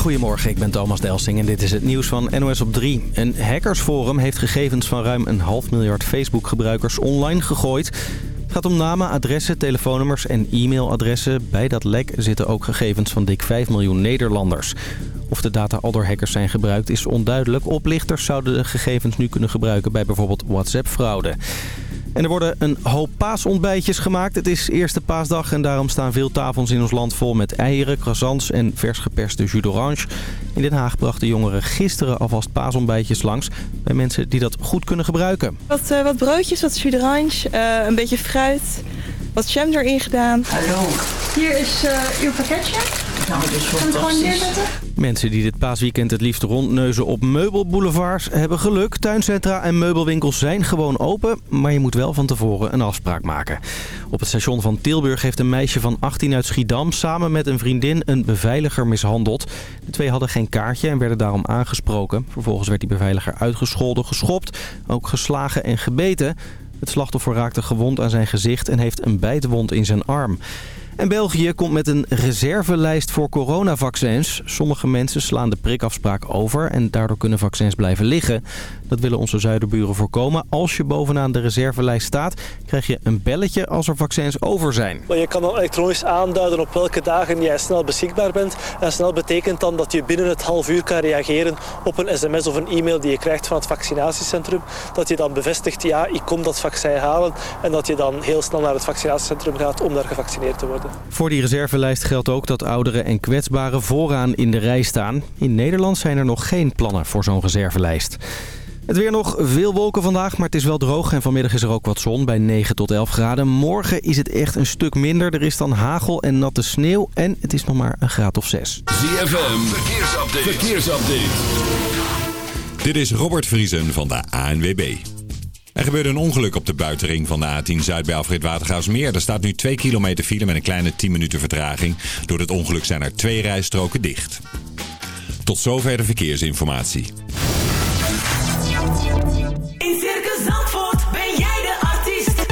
Goedemorgen, ik ben Thomas Delsing en dit is het nieuws van NOS op 3. Een hackersforum heeft gegevens van ruim een half miljard Facebook-gebruikers online gegooid. Het gaat om namen, adressen, telefoonnummers en e-mailadressen. Bij dat lek zitten ook gegevens van dik 5 miljoen Nederlanders. Of de data al door hackers zijn gebruikt is onduidelijk. Oplichters zouden de gegevens nu kunnen gebruiken bij bijvoorbeeld WhatsApp-fraude. En er worden een hoop paasontbijtjes gemaakt. Het is eerste paasdag en daarom staan veel tafels in ons land vol met eieren, croissants en vers geperste jus d'orange. In Den Haag brachten jongeren gisteren alvast paasontbijtjes langs bij mensen die dat goed kunnen gebruiken. Wat, uh, wat broodjes, wat jus d'orange, uh, een beetje fruit, wat jam erin gedaan. Hallo. Hier is uh, uw pakketje. Nou, dat is fantastisch. Mensen die dit paasweekend het liefst rondneuzen op meubelboulevards hebben geluk. Tuincentra en meubelwinkels zijn gewoon open, maar je moet wel van tevoren een afspraak maken. Op het station van Tilburg heeft een meisje van 18 uit Schiedam samen met een vriendin een beveiliger mishandeld. De twee hadden geen kaartje en werden daarom aangesproken. Vervolgens werd die beveiliger uitgescholden, geschopt, ook geslagen en gebeten. Het slachtoffer raakte gewond aan zijn gezicht en heeft een bijtwond in zijn arm. En België komt met een reservelijst voor coronavaccins. Sommige mensen slaan de prikafspraak over en daardoor kunnen vaccins blijven liggen. Dat willen onze zuiderburen voorkomen. Als je bovenaan de reservelijst staat, krijg je een belletje als er vaccins over zijn. Je kan dan elektronisch aanduiden op welke dagen jij snel beschikbaar bent. En snel betekent dan dat je binnen het half uur kan reageren op een sms of een e-mail die je krijgt van het vaccinatiecentrum. Dat je dan bevestigt, ja, ik kom dat vaccin halen. En dat je dan heel snel naar het vaccinatiecentrum gaat om daar gevaccineerd te worden. Voor die reservelijst geldt ook dat ouderen en kwetsbaren vooraan in de rij staan. In Nederland zijn er nog geen plannen voor zo'n reservelijst. Het weer nog veel wolken vandaag, maar het is wel droog. En vanmiddag is er ook wat zon bij 9 tot 11 graden. Morgen is het echt een stuk minder. Er is dan hagel en natte sneeuw. En het is nog maar een graad of 6. ZFM, verkeersupdate. verkeersupdate. Dit is Robert Vriesen van de ANWB. Er gebeurde een ongeluk op de buitenring van de A10 Zuid bij Alfred Watergaasmeer. Er staat nu 2 kilometer file met een kleine 10 minuten vertraging. Door het ongeluk zijn er twee rijstroken dicht. Tot zover de verkeersinformatie. In Circus Zandvoort ben jij de artiest.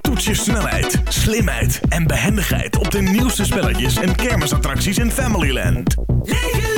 Toets je snelheid, slimheid en behendigheid op de nieuwste spelletjes en kermisattracties in Familyland. Leef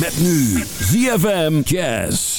Met nu ZFM Jazz.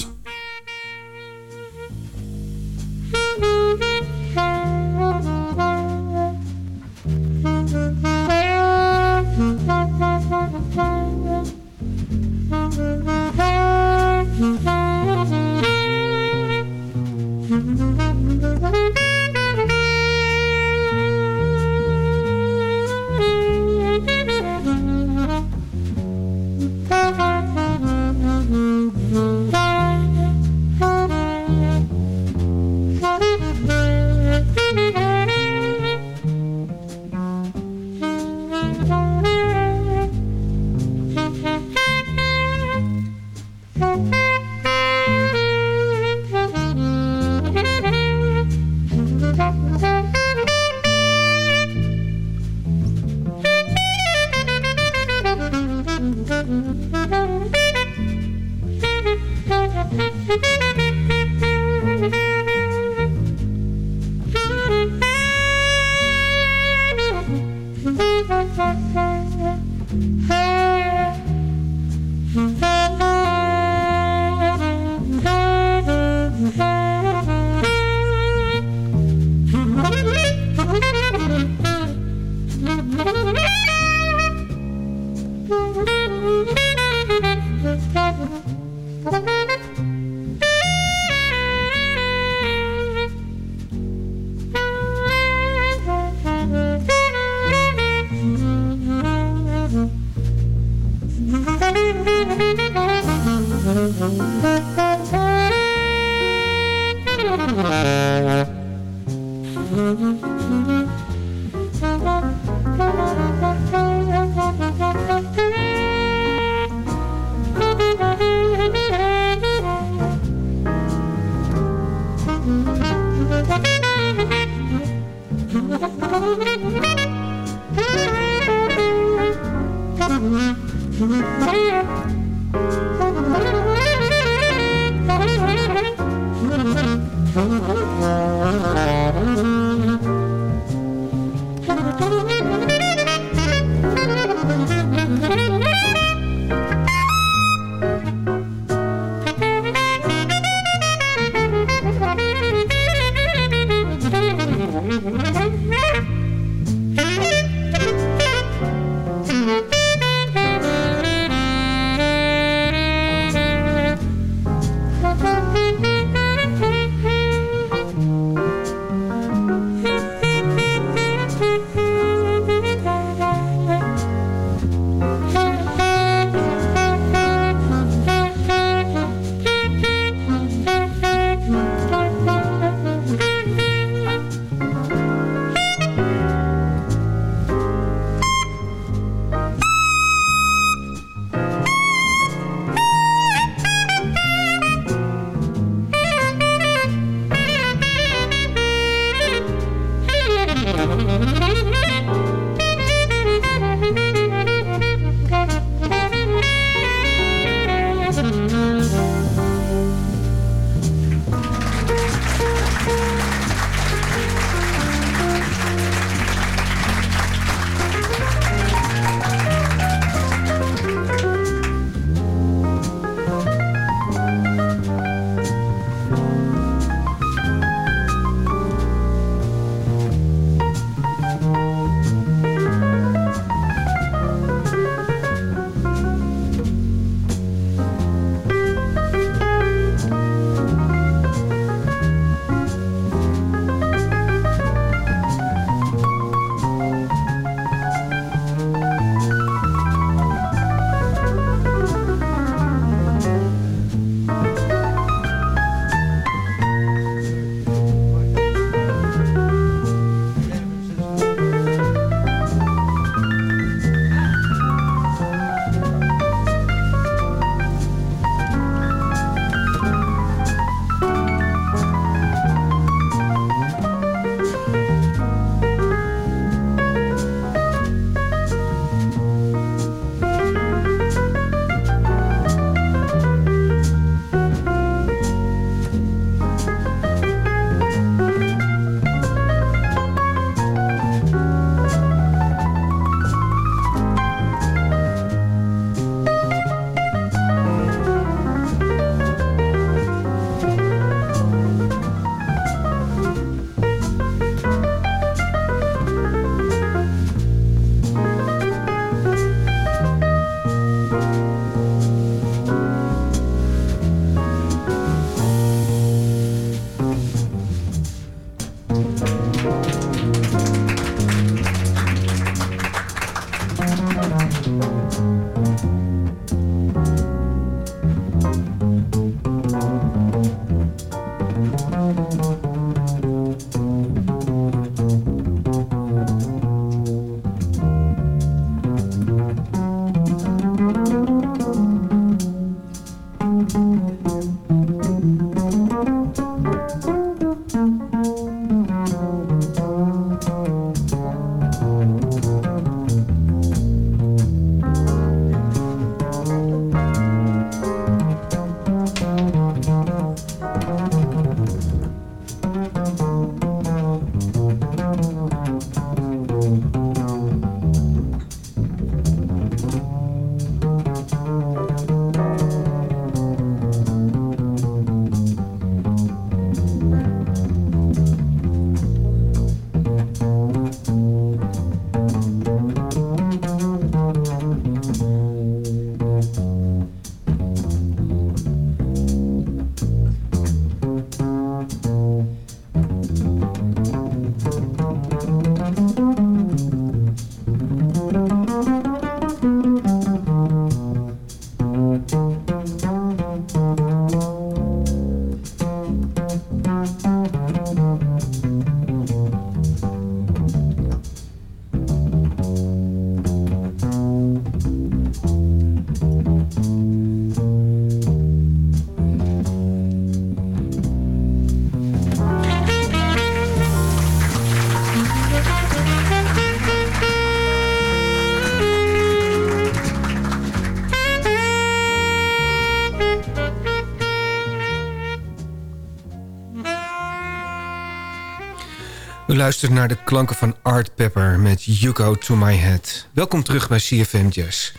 U luistert naar de klanken van Art Pepper met You Go To My Head. Welkom terug bij CFM Jazz.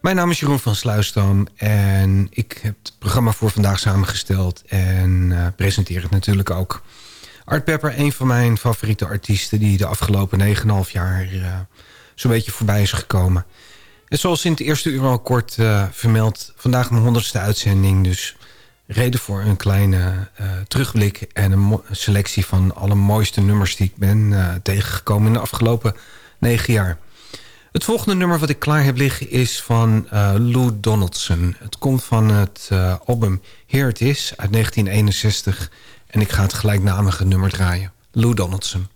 Mijn naam is Jeroen van Sluisdam en ik heb het programma voor vandaag samengesteld... en uh, presenteer het natuurlijk ook. Art Pepper, een van mijn favoriete artiesten... die de afgelopen 9,5 jaar uh, zo'n beetje voorbij is gekomen. En zoals in het eerste uur al kort uh, vermeld... vandaag mijn honderdste uitzending, dus reden voor een kleine uh, terugblik... en een selectie van alle mooiste nummers die ik ben uh, tegengekomen... in de afgelopen negen jaar. Het volgende nummer wat ik klaar heb liggen is van uh, Lou Donaldson. Het komt van het album Here It Is uit 1961... en ik ga het gelijknamige nummer draaien. Lou Donaldson.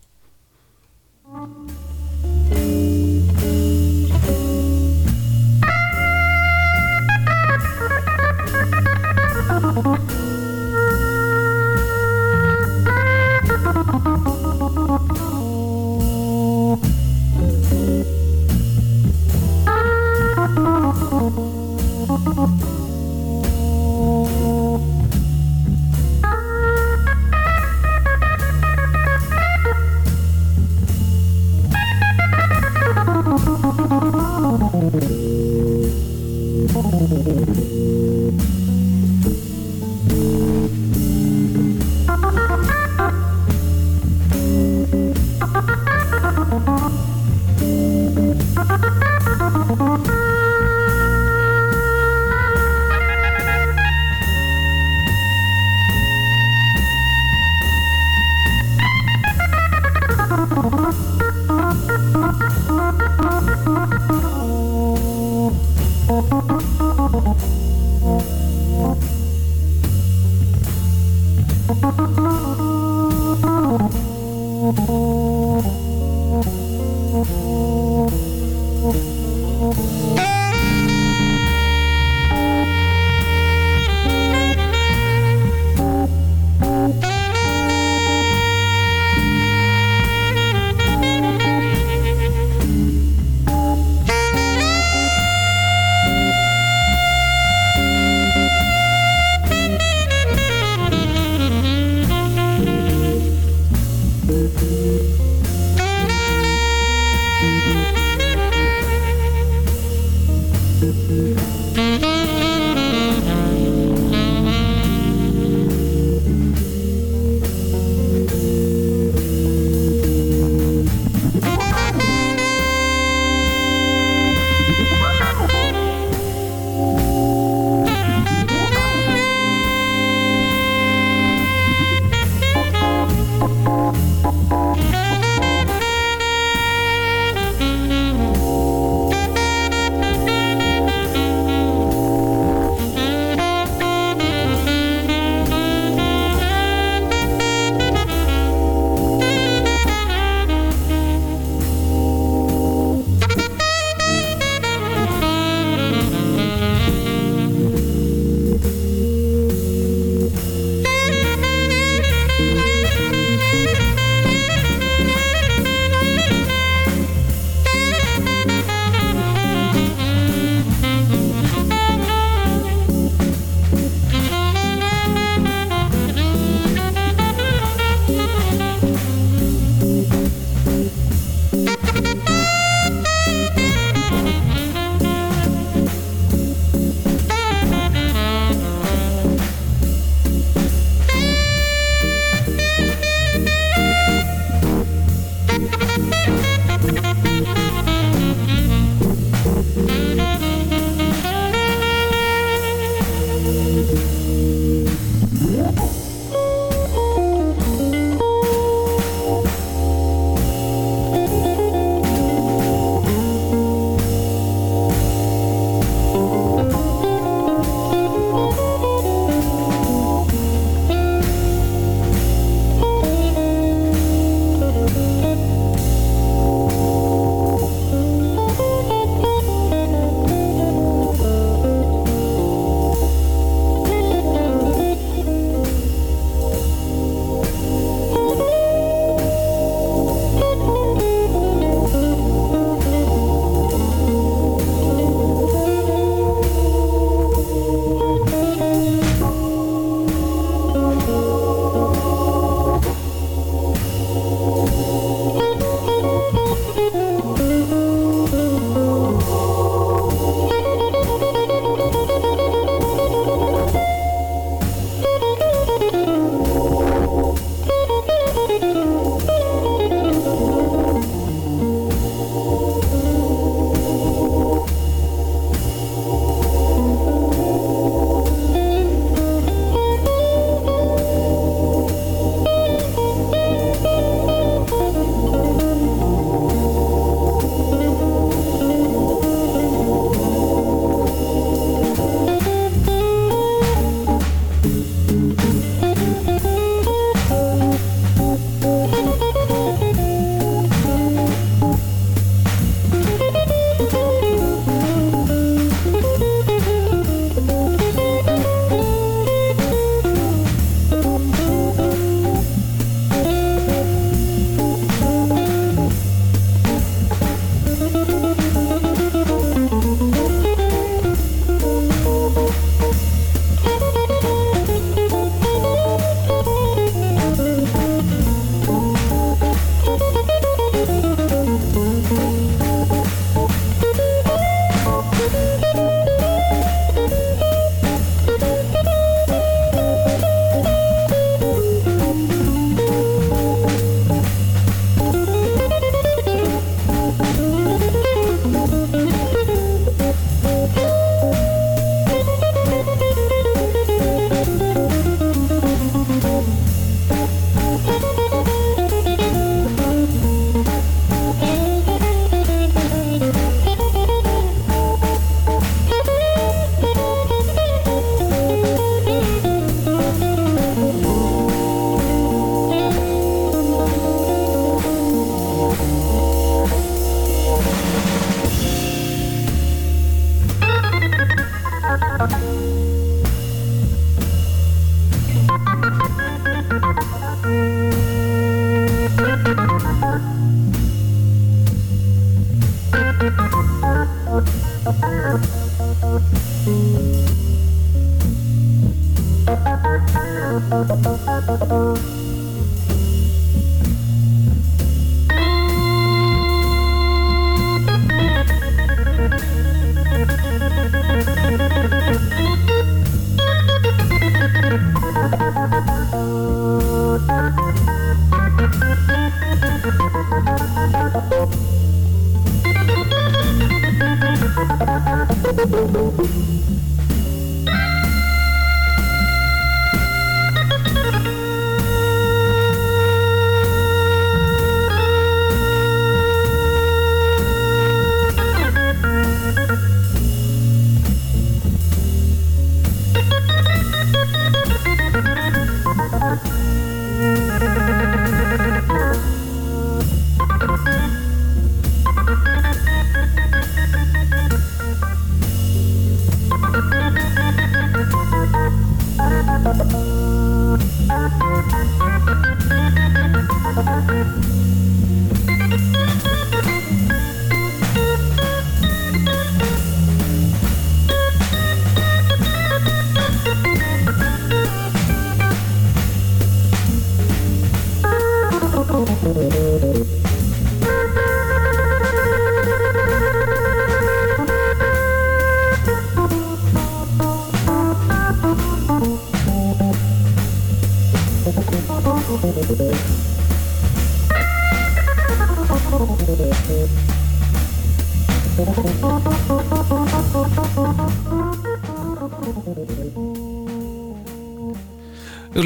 U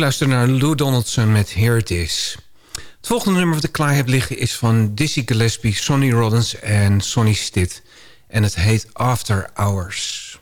luistert naar Lou Donaldson met Here It Is. Het volgende nummer wat ik klaar heb liggen is van Dizzy Gillespie, Sonny Rollins en Sonny Stitt. En het heet After Hours.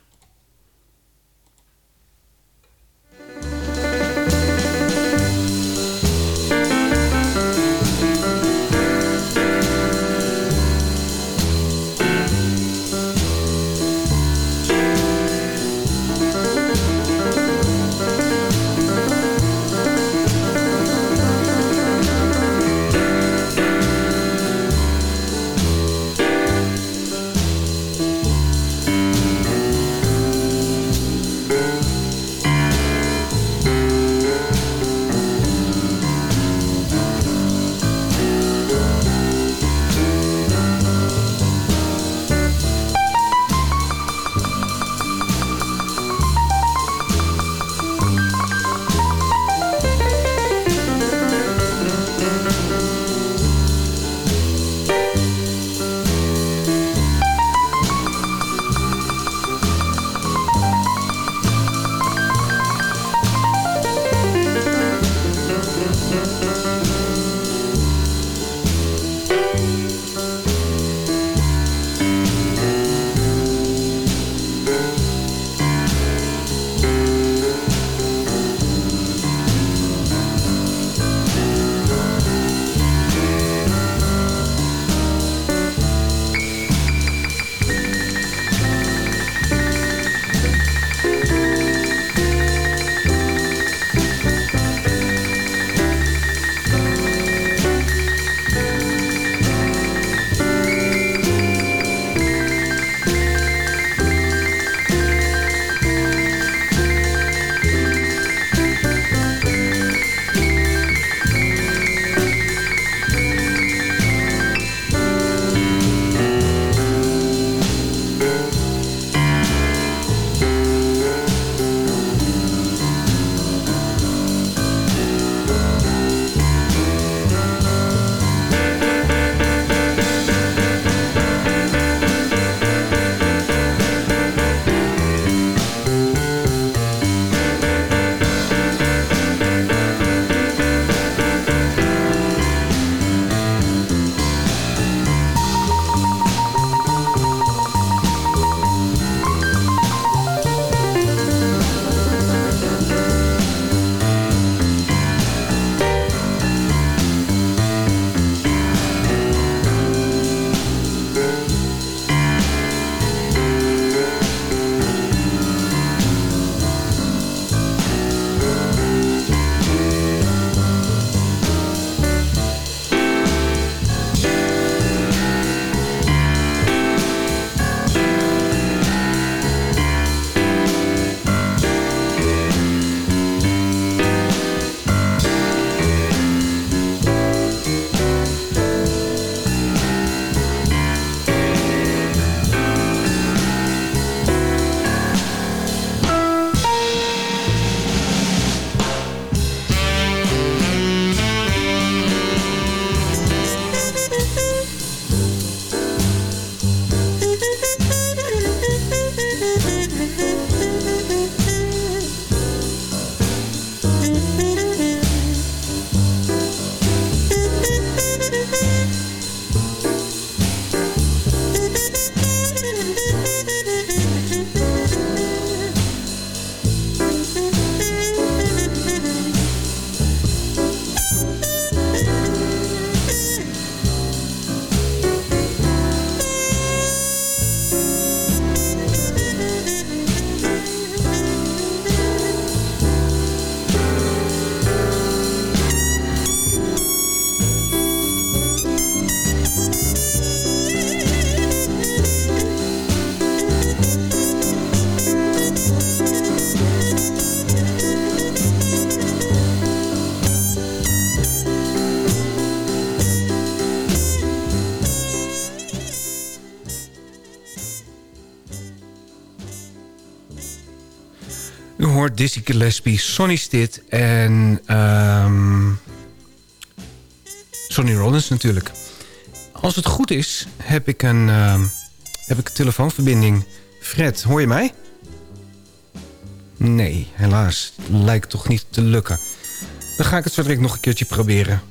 Dizzy Gillespie, Sonny Stitt en ehm, Sonny Rollins natuurlijk. Als het goed is, heb ik een, ehm, heb ik een telefoonverbinding. Fred, hoor je mij? Nee, helaas. Lijkt toch niet te lukken. Dan ga ik het zo direct nog een keertje proberen.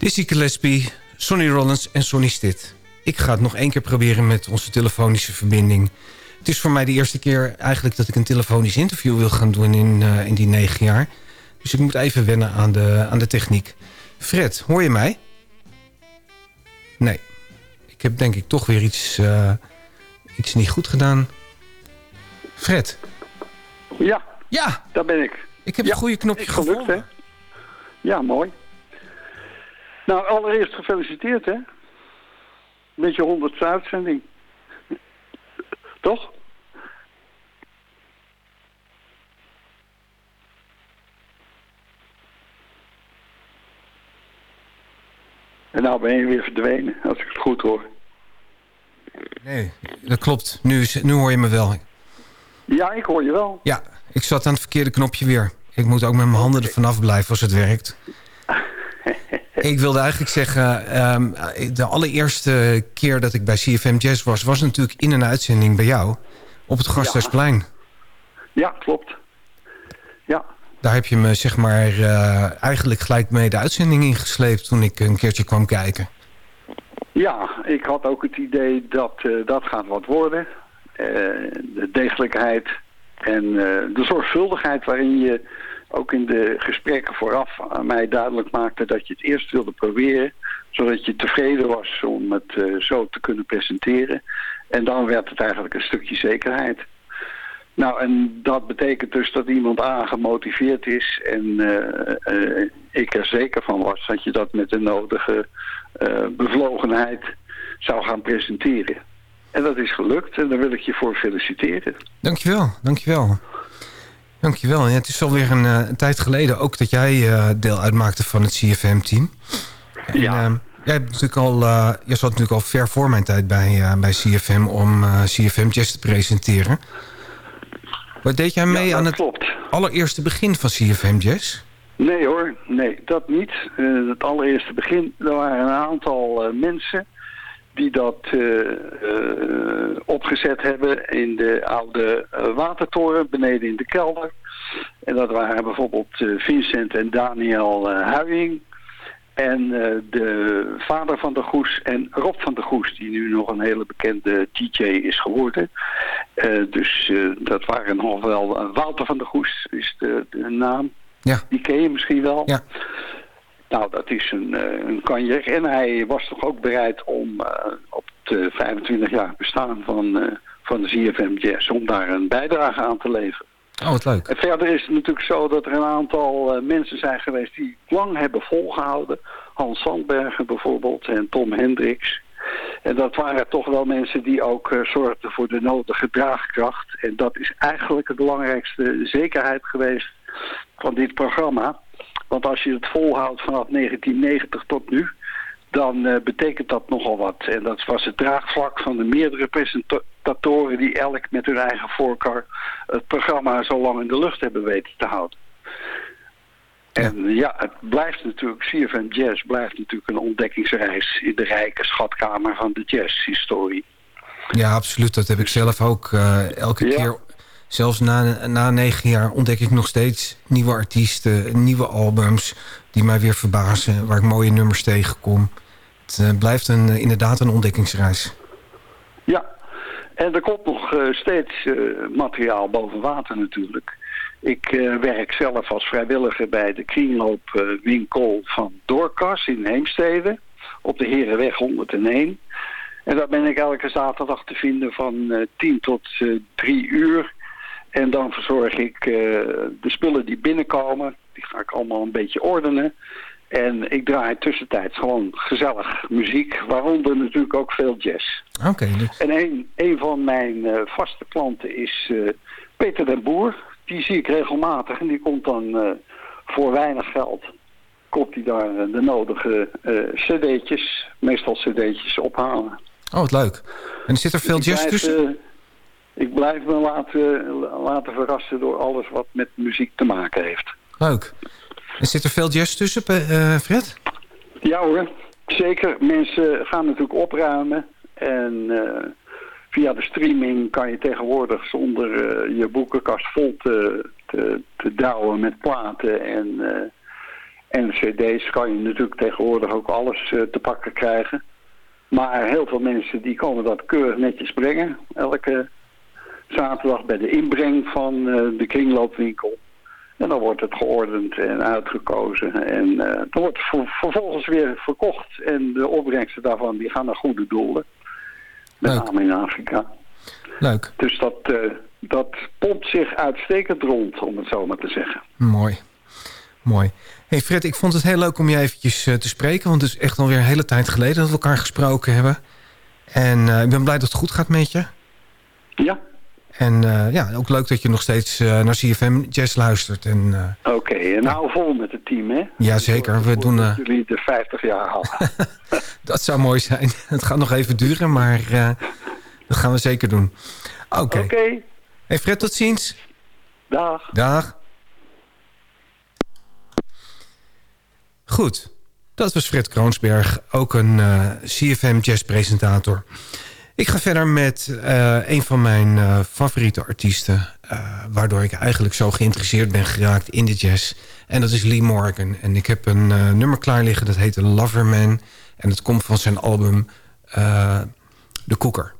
Dizzy Gillespie, Sonny Rollins en Sonny Stitt. ik ga het nog één keer proberen met onze telefonische verbinding. Het is voor mij de eerste keer eigenlijk dat ik een telefonisch interview wil gaan doen in, eh, in die negen jaar. Dus ik moet even wennen aan de, aan de techniek. Fred, hoor je mij? Nee. Ik heb denk ik toch weer iets, eh, iets niet goed gedaan. Fred. Ja. Ja. Daar ben ik. Ik heb een goede knopje gevonden. Ja, mooi. Nou, allereerst gefeliciteerd, hè? Met je honderdste uitzending. Toch? En nou ben je weer verdwenen, als ik het goed hoor. Nee, dat klopt. Nu, is, nu hoor je me wel. Ja, ik hoor je wel. Ja, ik zat aan het verkeerde knopje weer. Ik moet ook met mijn handen er vanaf blijven als het werkt. ik wilde eigenlijk zeggen... ehm, de allereerste keer dat ik bij CFM Jazz was... was natuurlijk in een uitzending bij jou. Op het Gasthuisplein. Ja, klopt. Ja. Daar heb je me zeg maar eh, eigenlijk gelijk mee de uitzending ingesleept... toen ik een keertje kwam kijken. Ja, ik had ook het idee dat eh, dat gaat wat worden. Eh, de degelijkheid en de zorgvuldigheid waarin je ook in de gesprekken vooraf aan mij duidelijk maakte dat je het eerst wilde proberen. Zodat je tevreden was om het eh, zo te kunnen presenteren. En dan werd het eigenlijk een stukje zekerheid. Nou, en dat betekent dus dat iemand A gemotiveerd is en eh, eh, ik er zeker van was dat je dat met de nodige bevlogenheid zou gaan presenteren. En dat is gelukt en daar wil ik je voor feliciteren. Dankjewel, dankjewel. Dankjewel. Ja, het is alweer een, eh, een tijd geleden ook dat jij eh, deel uitmaakte van het CFM-team. Ja. jij, hebt natuurlijk al, eh, jij zat natuurlijk al ver voor mijn tijd bij, bij CFM om CFM Jazz te presenteren. Wat deed jij mee aan het allereerste begin van CFM Jazz? Nee hoor, nee, dat niet. Het allereerste begin, er waren een aantal mensen die dat eh, eh, opgezet hebben in de oude eh, watertoren beneden in de kelder. En dat waren bijvoorbeeld Vincent en Daniel Huying. En de vader van de Goes en Rob van de Goes, die nu nog een hele bekende DJ is geworden. Dus dat waren nog wel... Wouter van de Goes is de, de naam. Ja. Die ken je misschien wel. Ja. Nou, dat is een, eh, een kanjer. En hij was toch ook bereid om eh, op het eh, 25 jaar bestaan van, eh, van de ZFM Jazz... om daar een bijdrage aan te leveren. Oh, wat leuk. En verder is het natuurlijk zo dat er een aantal mensen zijn geweest die lang hebben volgehouden. Hans Sandbergen bijvoorbeeld en Tom Hendricks. En dat waren toch wel mensen die ook zorgden voor de nodige draagkracht. En dat is eigenlijk de belangrijkste zekerheid geweest van dit programma. Want als je het volhoudt vanaf 1990 tot nu, dan eh, betekent dat nogal wat. En dat was het draagvlak van de meerdere presentatoren die elk met hun eigen voorkeur het programma zo lang in de lucht hebben weten te houden. En ja, het blijft natuurlijk, CFM Jazz blijft natuurlijk een ontdekkingsreis in de rijke schatkamer van de jazzhistorie. Ja, absoluut. Dat heb ik zelf ook eh, elke Ja. keer. Zelfs na, na negen jaar ontdek ik nog steeds nieuwe artiesten, nieuwe albums... die mij weer verbazen, waar ik mooie nummers tegenkom. Het eh, blijft een, eh, inderdaad een ontdekkingsreis. Ja, en er komt nog eh, steeds materiaal boven water natuurlijk. Ik werk zelf als vrijwilliger bij de kringloopwinkel van Doorkas in Heemstede. Op de Herenweg 101. En daar ben ik elke zaterdag te vinden van eh 10 tot eh 3 uur. En dan verzorg ik eh, de spullen die binnenkomen. Die ga ik allemaal een beetje ordenen. En ik draai tussentijds gewoon gezellig muziek. Waaronder natuurlijk ook veel jazz. Oké, dus- En een, een van mijn eh, vaste klanten is eh, Peter den Boer. Die zie ik regelmatig en die komt dan voor weinig geld... komt hij daar de nodige cd'tjes, meestal cd'tjes ophalen. Oh, wat leuk. En zit er veel Ik jazz tussen? Ik blijf me laten, laten verrassen door alles wat met muziek te maken heeft. Leuk. En zit er veel jazz tussen, eh, Fred? Ja hoor, zeker. Mensen gaan natuurlijk opruimen. En eh, via de streaming kan je tegenwoordig zonder eh, je boekenkast vol te, te, te douwen met platen en, en cd's... kan je natuurlijk tegenwoordig ook alles te pakken krijgen. Maar heel veel mensen die komen dat keurig netjes brengen. Elke zaterdag bij de inbreng van eh, de kringloopwinkel. En dan wordt het geordend en uitgekozen. En eh, dan wordt vervolgens weer verkocht. En de opbrengsten daarvan die gaan naar goede doelen. Met name in Afrika. Leuk. Dus dat, uh, dat pompt zich uitstekend rond, om het zo maar te zeggen. Mooi. Mooi. Hey Fred, ik vond het heel leuk om je eventjes te spreken. Want het is echt alweer een hele tijd geleden dat we elkaar gesproken hebben. En ik ben blij dat het goed gaat met je. Ja, en uh, ja, ook leuk dat je nog steeds uh, naar CFM Jazz luistert. En, uh, Oké, okay, en nou vol met het team, hè? Jazeker, we doen... jullie de 50 jaar halen. dat zou mooi zijn. Het gaat nog even duren, maar dat gaan we zeker doen. Oké. Okay. Okay. Hey Fred, tot ziens. Dag. Dag. Goed, dat was Fred Kroonsberg, ook een CFM Jazz presentator. Ik ga verder met uh, een van mijn uh, favoriete artiesten... Uh, waardoor ik eigenlijk zo geïnteresseerd ben geraakt in de jazz. En dat is Lee Morgan. En ik heb een nummer klaar liggen, dat heet Loverman. En dat komt van zijn album The Cooker.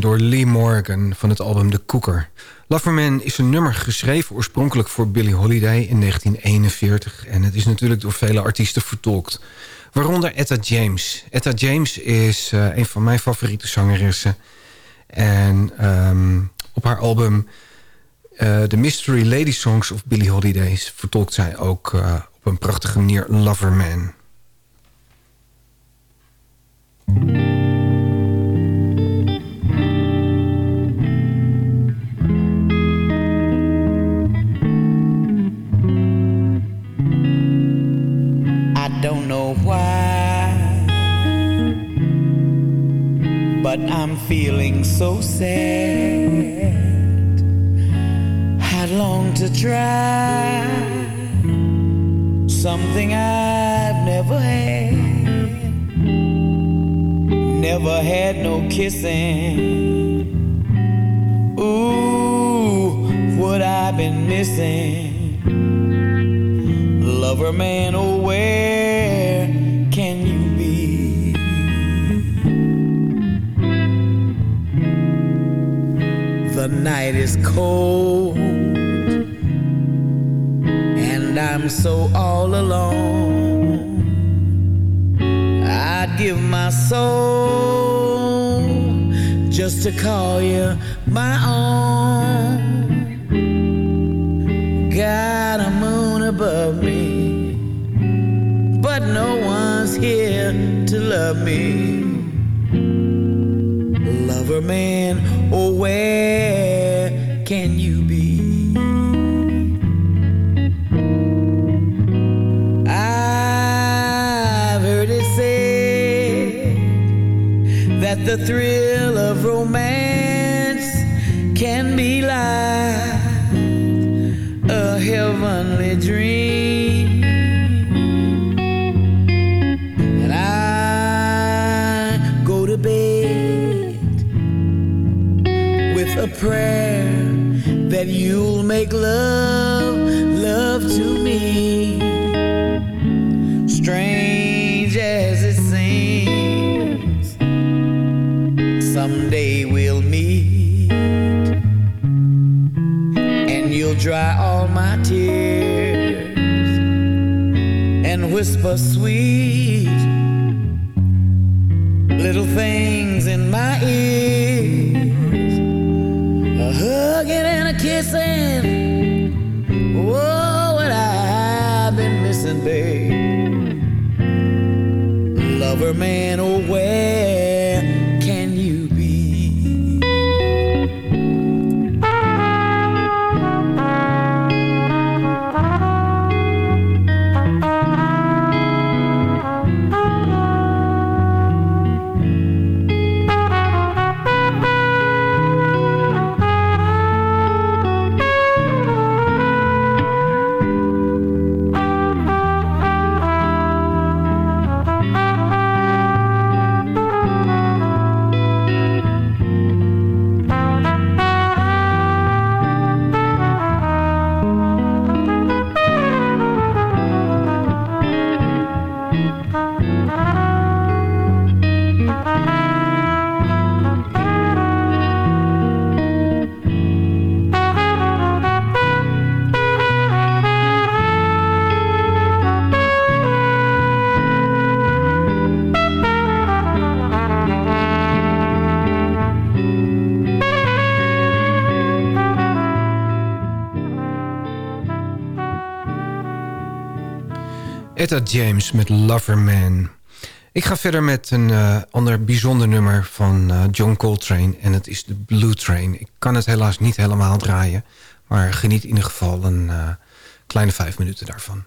Door Lee Morgan van het album The Cooker. Loverman is een nummer geschreven oorspronkelijk voor Billie Holiday in 1941. En het is natuurlijk door vele artiesten vertolkt. Waaronder Etta James. Etta James is eh, een van mijn favoriete zangeressen. En ehm, op haar album eh, The Mystery Lady Songs of Billie Holiday... vertolkt zij ook eh, op een prachtige manier Loverman. But I'm feeling so sad. I long to try something I've never had. Never had no kissing. Ooh, what I've been missing lover man, oh where The night is cold and I'm so all alone. I'd give my soul just to call you my own. Got a moon above me, but no one's here to love me. Lover man, oh where can you be? I've heard it said that the thrill of romance can be like a heavenly dream. Prayer that you'll make love, love to me. Strange as it seems, someday we'll meet and you'll dry all my tears and whisper sweet little things in my ears man oh Etta James met Loverman. Ik ga verder met een eh, ander bijzonder nummer van eh, John Coltrane. En het is de Blue Train. Ik kan het helaas niet helemaal draaien. Maar geniet in ieder geval een eh, kleine vijf minuten daarvan.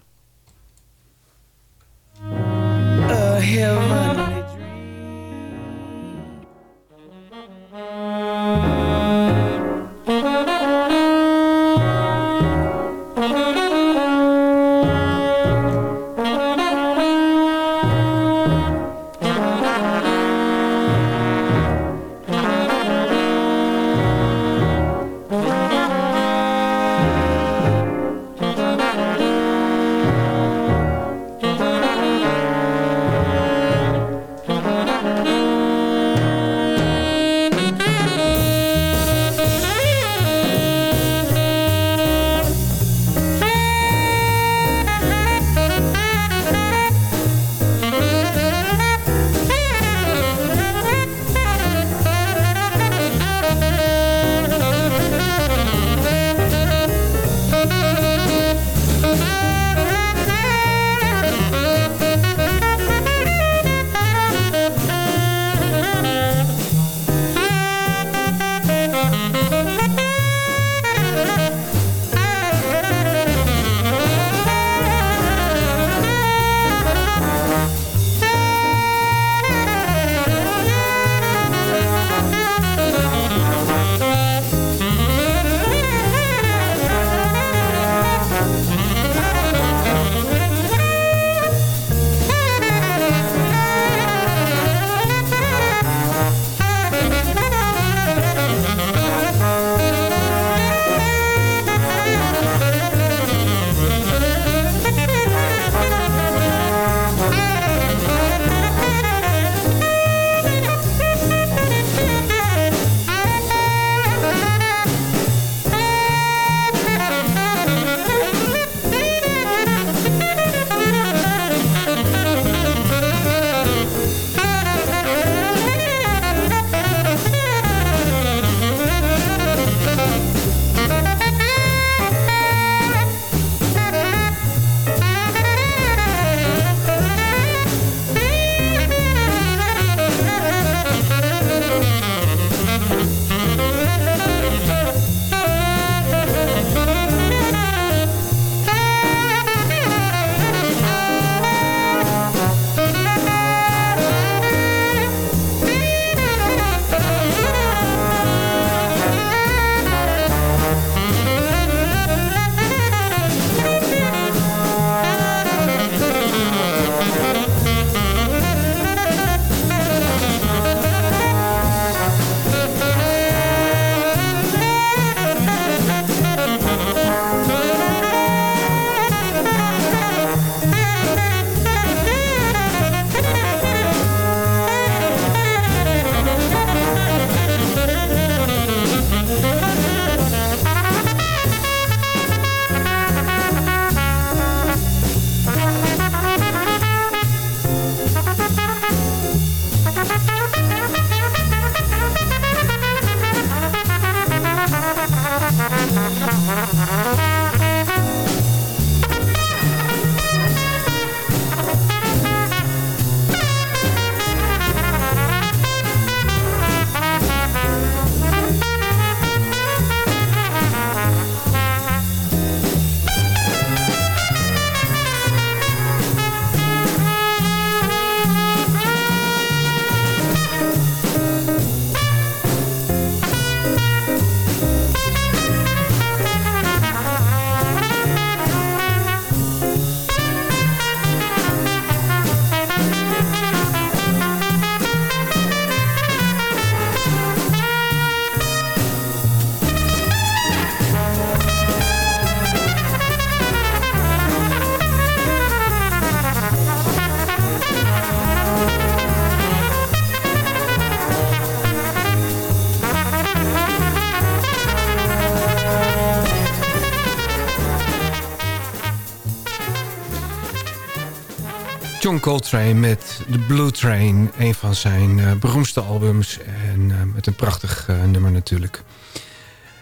Coltrane met The Blue Train. Een van zijn uh, beroemdste albums. En uh, met een prachtig uh, nummer natuurlijk.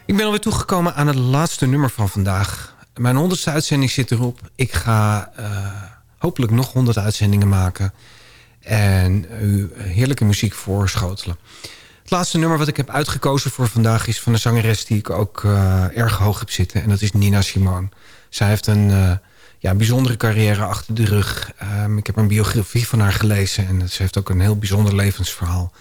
Ik ben alweer toegekomen aan het laatste nummer van vandaag. Mijn honderdste uitzending zit erop. Ik ga hopelijk nog honderd uitzendingen maken. En u heerlijke muziek voorschotelen. Het laatste nummer wat ik heb uitgekozen voor vandaag... is van een zangeres die ik ook erg hoog heb zitten. En dat is Nina Simone. Zij heeft een ja, bijzondere carrière achter de rug. Um, ik heb een biografie van haar gelezen en ze heeft ook een heel bijzonder levensverhaal.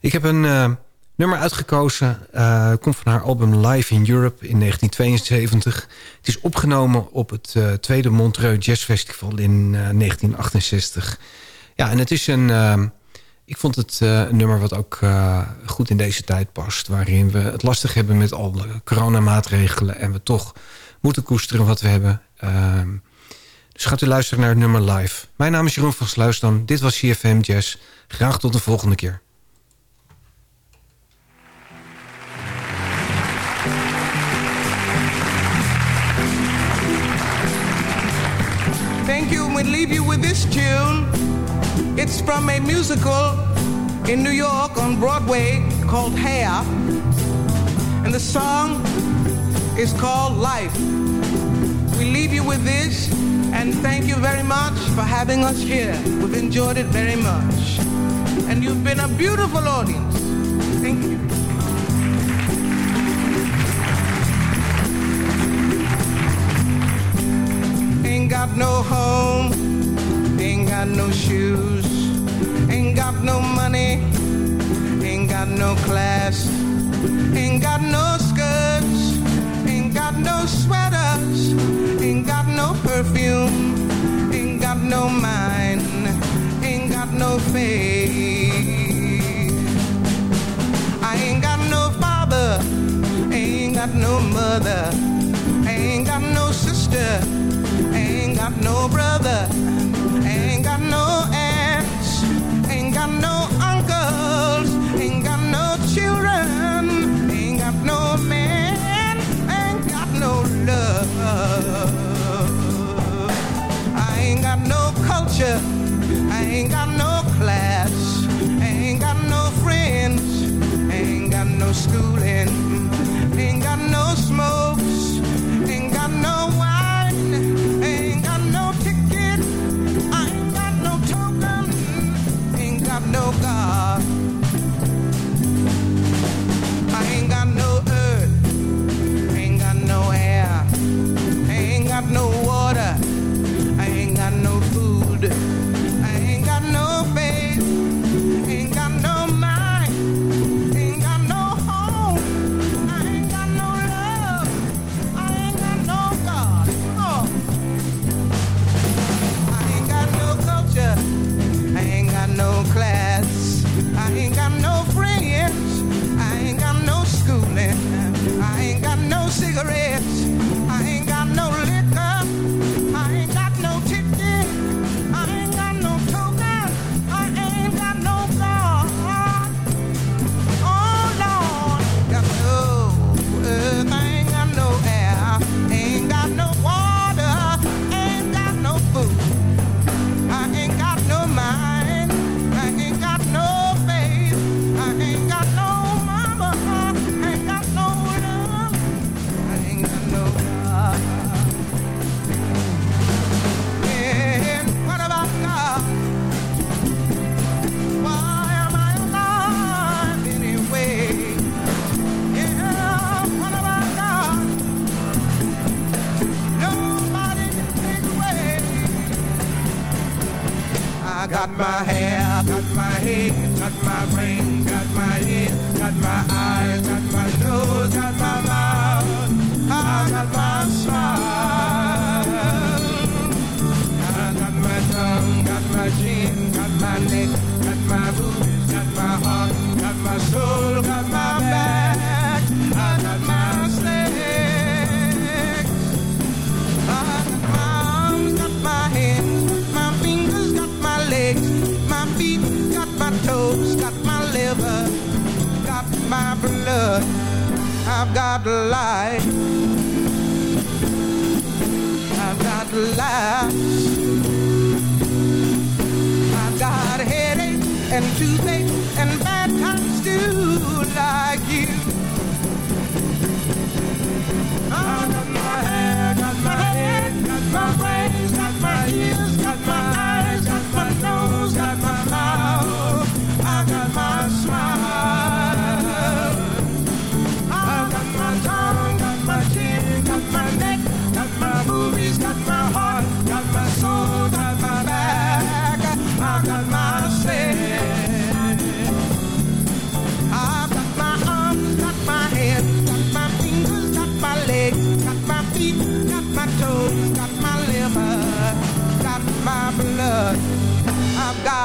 Ik heb een uh, nummer uitgekozen. Uh, komt van haar album Live in Europe in 1972. Het is opgenomen op het uh, tweede Montreux Jazz Festival in 1968. Ja, en het is een... ehm, ik vond het een nummer wat ook goed in deze tijd past. Waarin we het lastig hebben met al de coronamaatregelen. En we toch moeten koesteren wat we hebben. Um, dus gaat u luisteren naar het nummer live. Mijn naam is Jeroen van Sluisdam. Dit was CFM Jazz. Graag tot de volgende keer. Thank you. We leave you with this tune. It's from a musical in New York on Broadway called Hair. And the song is called Life. We leave you with this and thank you very much for having us here. We've enjoyed it very much. And you've been a beautiful audience. Thank you. Ain't got no home, ain't got no shoes, ain't got no money, ain't got no class, ain't got no skirts, got no sweaters, ain't got no perfume, ain't got no mind, ain't got no faith. I ain't got no father, ain't got no mother, ain't got no sister, ain't got no brother, ain't got no aunts, ain't got no uncles, ain't got no children, got no class, ain't got no friends, ain't got no schooling, ain't got no smokes, got my hair, got my head, got my brain, got my head, got my eyes, got my nose, got my mouth. I got my smile. I got my tongue, got my chin, got my neck, got my boots, got my heart, got my soul, got my back. I've got to lie. I've got to lie. I've got a headache and toothache and bad times too like you. I've got my head, got my head, got my brain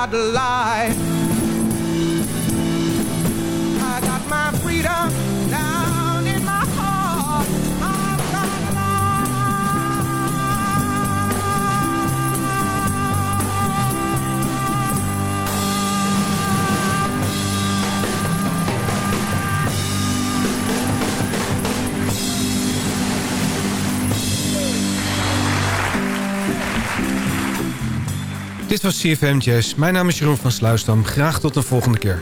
not lie. Dit was CFM Jazz. Mijn naam is Jeroen van Sluisdam. Graag tot de volgende keer.